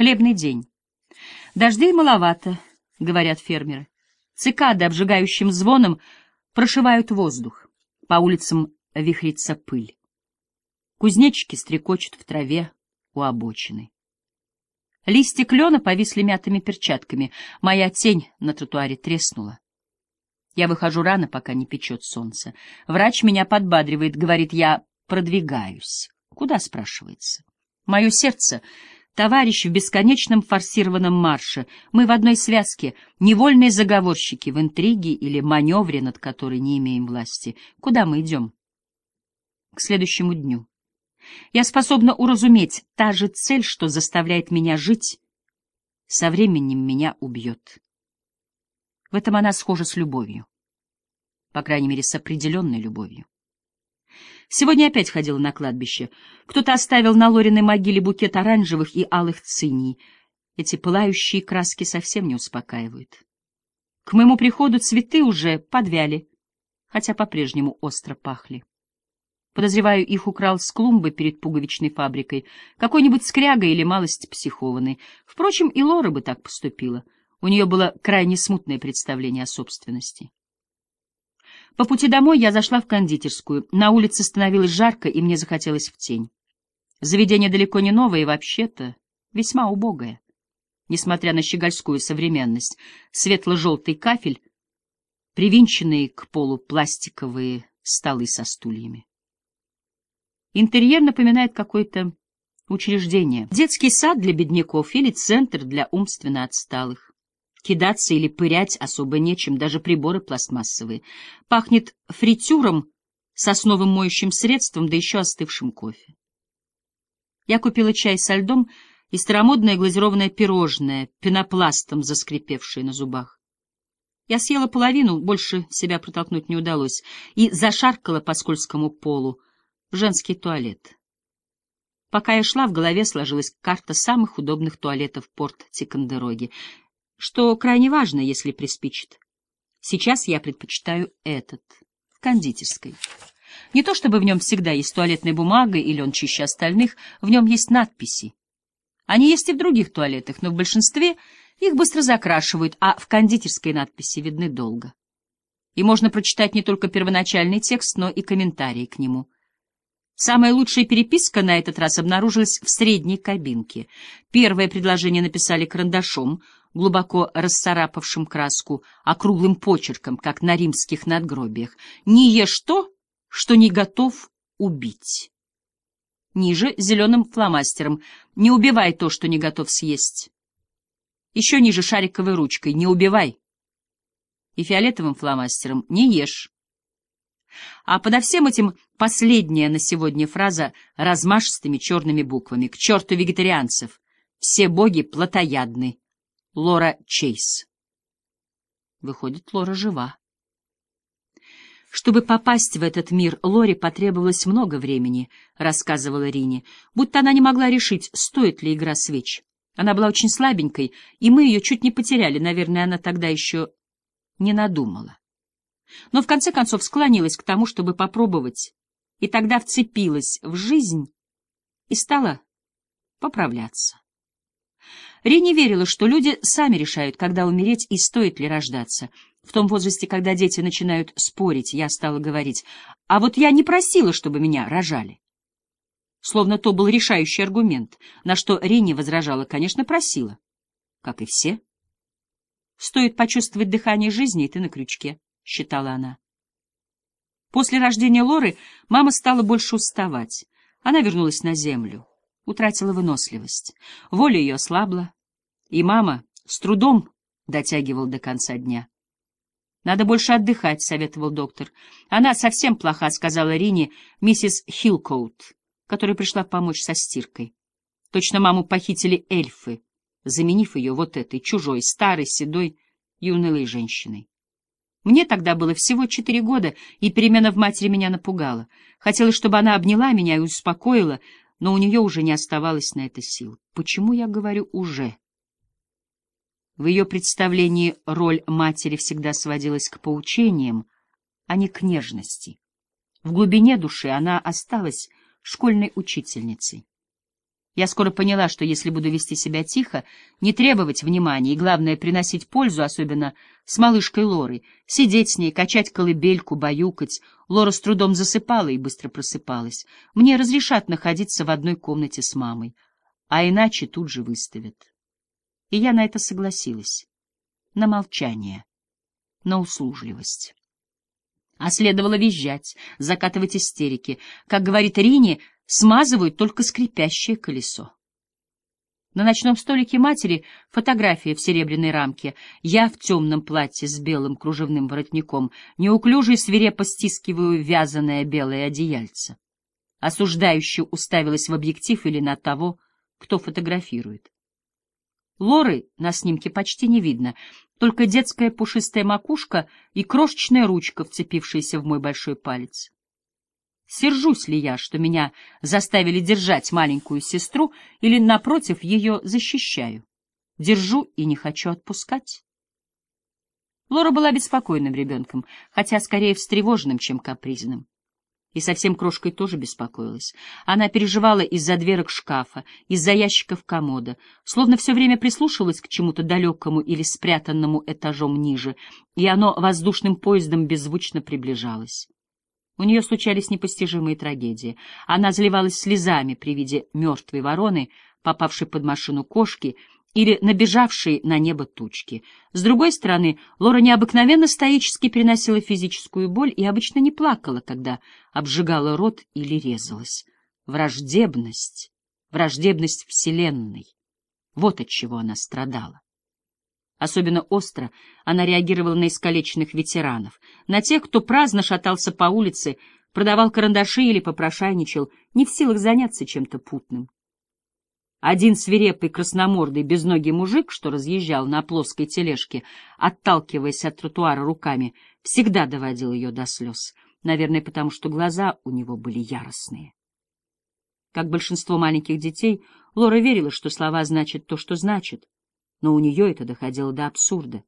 Хлебный день. Дождей маловато, говорят фермеры. Цикады обжигающим звоном прошивают воздух. По улицам вихрится пыль. Кузнечики стрекочут в траве у обочины. Листья клена повисли мятыми перчатками. Моя тень на тротуаре треснула. Я выхожу рано, пока не печет солнце. Врач меня подбадривает, говорит, я продвигаюсь. Куда, спрашивается? Мое сердце — товарищ в бесконечном форсированном марше. Мы в одной связке, невольные заговорщики в интриге или маневре, над которой не имеем власти. Куда мы идем? К следующему дню. Я способна уразуметь, та же цель, что заставляет меня жить, со временем меня убьет. В этом она схожа с любовью. По крайней мере, с определенной любовью. Сегодня опять ходила на кладбище. Кто-то оставил на Лориной могиле букет оранжевых и алых циней. Эти пылающие краски совсем не успокаивают. К моему приходу цветы уже подвяли, хотя по-прежнему остро пахли. Подозреваю, их украл с клумбы перед пуговичной фабрикой какой-нибудь скряга или малость психованный. Впрочем, и Лора бы так поступила. У нее было крайне смутное представление о собственности. По пути домой я зашла в кондитерскую. На улице становилось жарко, и мне захотелось в тень. Заведение далеко не новое и вообще-то весьма убогое. Несмотря на щегольскую современность, светло-желтый кафель, привинченные к полу пластиковые столы со стульями. Интерьер напоминает какое-то учреждение. Детский сад для бедняков или центр для умственно отсталых. Кидаться или пырять особо нечем, даже приборы пластмассовые. Пахнет фритюром, сосновым моющим средством, да еще остывшим кофе. Я купила чай со льдом и старомодное глазированное пирожное, пенопластом заскрипевшее на зубах. Я съела половину, больше себя протолкнуть не удалось, и зашаркала по скользкому полу, в женский туалет. Пока я шла, в голове сложилась карта самых удобных туалетов порт Тикандероги, что крайне важно, если приспичит. Сейчас я предпочитаю этот, в кондитерской. Не то чтобы в нем всегда есть туалетная бумага или он чище остальных, в нем есть надписи. Они есть и в других туалетах, но в большинстве их быстро закрашивают, а в кондитерской надписи видны долго. И можно прочитать не только первоначальный текст, но и комментарии к нему — Самая лучшая переписка на этот раз обнаружилась в средней кабинке. Первое предложение написали карандашом, глубоко расцарапавшим краску, округлым почерком, как на римских надгробиях. «Не ешь то, что не готов убить». Ниже — зеленым фломастером. «Не убивай то, что не готов съесть». Еще ниже — шариковой ручкой. «Не убивай». И фиолетовым фломастером «Не ешь». А подо всем этим последняя на сегодня фраза размашистыми черными буквами. К черту вегетарианцев! Все боги плотоядны. Лора Чейз. Выходит, Лора жива. Чтобы попасть в этот мир, Лоре потребовалось много времени, рассказывала Рине, будто она не могла решить, стоит ли игра свеч. Она была очень слабенькой, и мы ее чуть не потеряли, наверное, она тогда еще не надумала но в конце концов склонилась к тому, чтобы попробовать, и тогда вцепилась в жизнь и стала поправляться. Рини верила, что люди сами решают, когда умереть и стоит ли рождаться. В том возрасте, когда дети начинают спорить, я стала говорить, а вот я не просила, чтобы меня рожали. Словно то был решающий аргумент, на что Рини возражала, конечно, просила, как и все. Стоит почувствовать дыхание жизни, и ты на крючке. — считала она. После рождения Лоры мама стала больше уставать. Она вернулась на землю, утратила выносливость. Воля ее ослабла, и мама с трудом дотягивала до конца дня. «Надо больше отдыхать», — советовал доктор. «Она совсем плоха», — сказала Рине миссис Хилкоут, которая пришла помочь со стиркой. Точно маму похитили эльфы, заменив ее вот этой чужой, старой, седой, юнылой женщиной. Мне тогда было всего четыре года, и перемена в матери меня напугала. Хотелось, чтобы она обняла меня и успокоила, но у нее уже не оставалось на это сил. Почему я говорю «уже»? В ее представлении роль матери всегда сводилась к поучениям, а не к нежности. В глубине души она осталась школьной учительницей. Я скоро поняла, что если буду вести себя тихо, не требовать внимания и, главное, приносить пользу, особенно с малышкой Лорой, сидеть с ней, качать колыбельку, баюкать, Лора с трудом засыпала и быстро просыпалась. Мне разрешат находиться в одной комнате с мамой, а иначе тут же выставят. И я на это согласилась. На молчание, на услужливость. А следовало визжать, закатывать истерики. Как говорит Рине, смазывают только скрипящее колесо. На ночном столике матери фотография в серебряной рамке. Я в темном платье с белым кружевным воротником, неуклюже и свирепо стискиваю вязаное белое одеяльце. Осуждающе уставилась в объектив или на того, кто фотографирует. Лоры на снимке почти не видно, только детская пушистая макушка и крошечная ручка, вцепившаяся в мой большой палец. Сержусь ли я, что меня заставили держать маленькую сестру, или, напротив, ее защищаю? Держу и не хочу отпускать. Лора была беспокойным ребенком, хотя скорее встревоженным, чем капризным. И совсем крошкой тоже беспокоилась. Она переживала из-за дверок шкафа, из-за ящиков комода, словно все время прислушивалась к чему-то далекому или спрятанному этажом ниже, и оно воздушным поездом беззвучно приближалось. У нее случались непостижимые трагедии. Она заливалась слезами при виде мертвой вороны, попавшей под машину кошки, или набежавшей на небо тучки. С другой стороны, Лора необыкновенно стоически переносила физическую боль и обычно не плакала, когда обжигала рот или резалась. Враждебность, враждебность Вселенной. Вот от чего она страдала. Особенно остро она реагировала на искалеченных ветеранов, на тех, кто праздно шатался по улице, продавал карандаши или попрошайничал, не в силах заняться чем-то путным. Один свирепый красномордый безногий мужик, что разъезжал на плоской тележке, отталкиваясь от тротуара руками, всегда доводил ее до слез, наверное, потому что глаза у него были яростные. Как большинство маленьких детей, Лора верила, что слова значат то, что значат, но у нее это доходило до абсурда.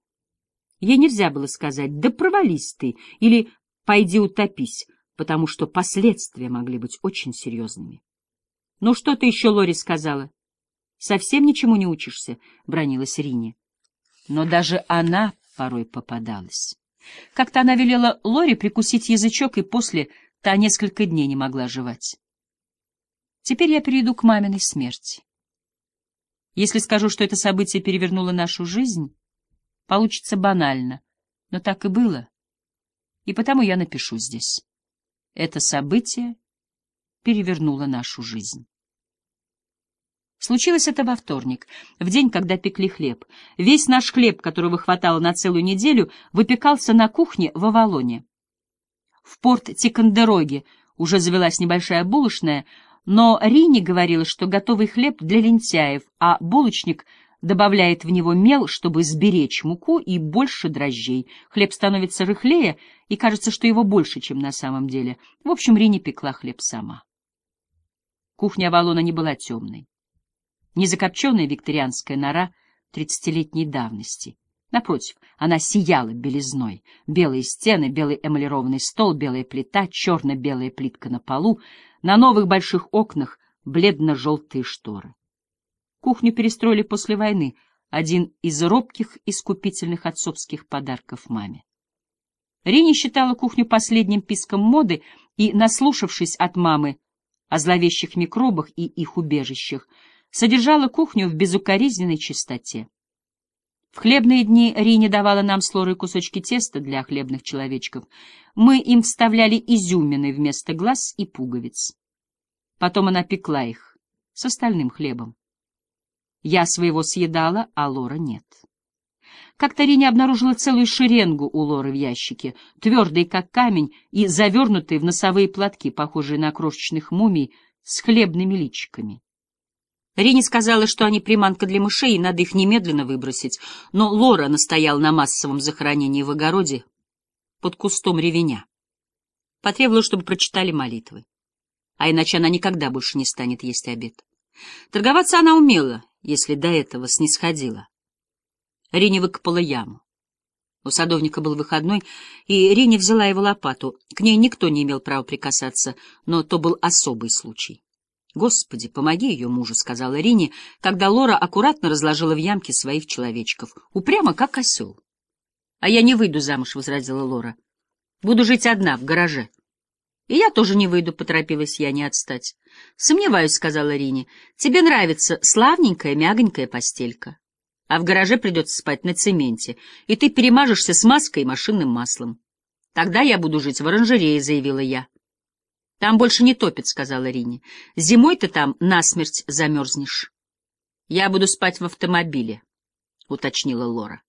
Ей нельзя было сказать «да провались ты» или «пойди утопись», потому что последствия могли быть очень серьезными. — Ну что ты еще, Лори, сказала? — Совсем ничему не учишься, — бронилась Рине. Но даже она порой попадалась. Как-то она велела Лори прикусить язычок, и после та несколько дней не могла жевать. Теперь я перейду к маминой смерти. Если скажу, что это событие перевернуло нашу жизнь, получится банально, но так и было, и потому я напишу здесь. Это событие перевернуло нашу жизнь. Случилось это во вторник, в день, когда пекли хлеб. Весь наш хлеб, которого хватало на целую неделю, выпекался на кухне в Авалоне. В порт Тикандероги уже завелась небольшая булочная, но Рини говорила, что готовый хлеб для лентяев, а булочник добавляет в него мел, чтобы сберечь муку и больше дрожжей. Хлеб становится рыхлее, и кажется, что его больше, чем на самом деле. В общем, Рини пекла хлеб сама. Кухня Авалона не была темной. Не закопченная викторианская нора тридцатилетней давности. Напротив, она сияла белизной. Белые стены, белый эмалированный стол, белая плита, черно-белая плитка на полу — на новых больших окнах бледно-желтые шторы. Кухню перестроили после войны, один из робких искупительных отцовских подарков маме. Рини считала кухню последним писком моды и, наслушавшись от мамы о зловещих микробах и их убежищах, содержала кухню в безукоризненной чистоте. В хлебные дни Рини давала нам с Лорой кусочки теста для хлебных человечков. Мы им вставляли изюмины вместо глаз и пуговиц. Потом она пекла их с остальным хлебом. Я своего съедала, а Лора нет. Как-то Рини обнаружила целую шеренгу у Лоры в ящике, твердый как камень и завернутый в носовые платки, похожие на крошечных мумий, с хлебными личиками. Рини сказала, что они приманка для мышей, и надо их немедленно выбросить, но Лора настояла на массовом захоронении в огороде под кустом ревеня. Потребовала, чтобы прочитали молитвы. А иначе она никогда больше не станет есть обед. Торговаться она умела, если до этого снисходила. Рини выкопала яму. У садовника был выходной, и Рини взяла его лопату. К ней никто не имел права прикасаться, но то был особый случай. «Господи, помоги ее мужу», — сказала Рине, когда Лора аккуратно разложила в ямке своих человечков. «Упрямо, как осел». «А я не выйду замуж», — возразила Лора. «Буду жить одна, в гараже». «И я тоже не выйду», — поторопилась я не отстать. «Сомневаюсь», — сказала Рине. «Тебе нравится славненькая, мягонькая постелька. А в гараже придется спать на цементе, и ты перемажешься смазкой и машинным маслом». «Тогда я буду жить в оранжерее», — заявила я. «Там больше не топит», — сказала Рине. «Зимой ты там насмерть замерзнешь». «Я буду спать в автомобиле», — уточнила Лора.